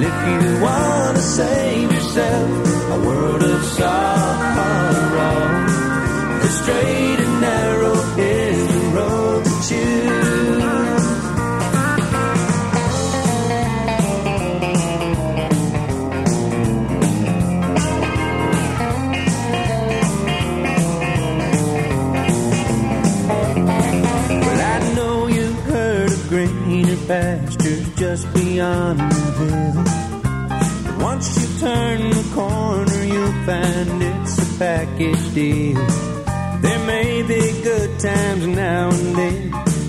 لیکن واس میں کچھ نئی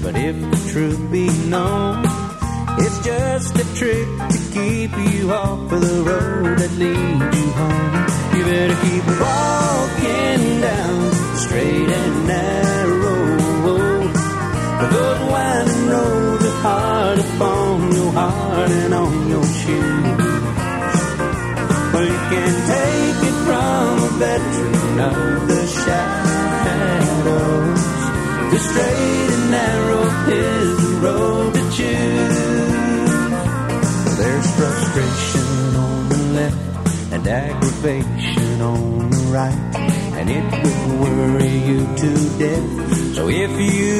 بڑے پسٹ کی بھی واپس وی روچھو ادھر ادھر سو پی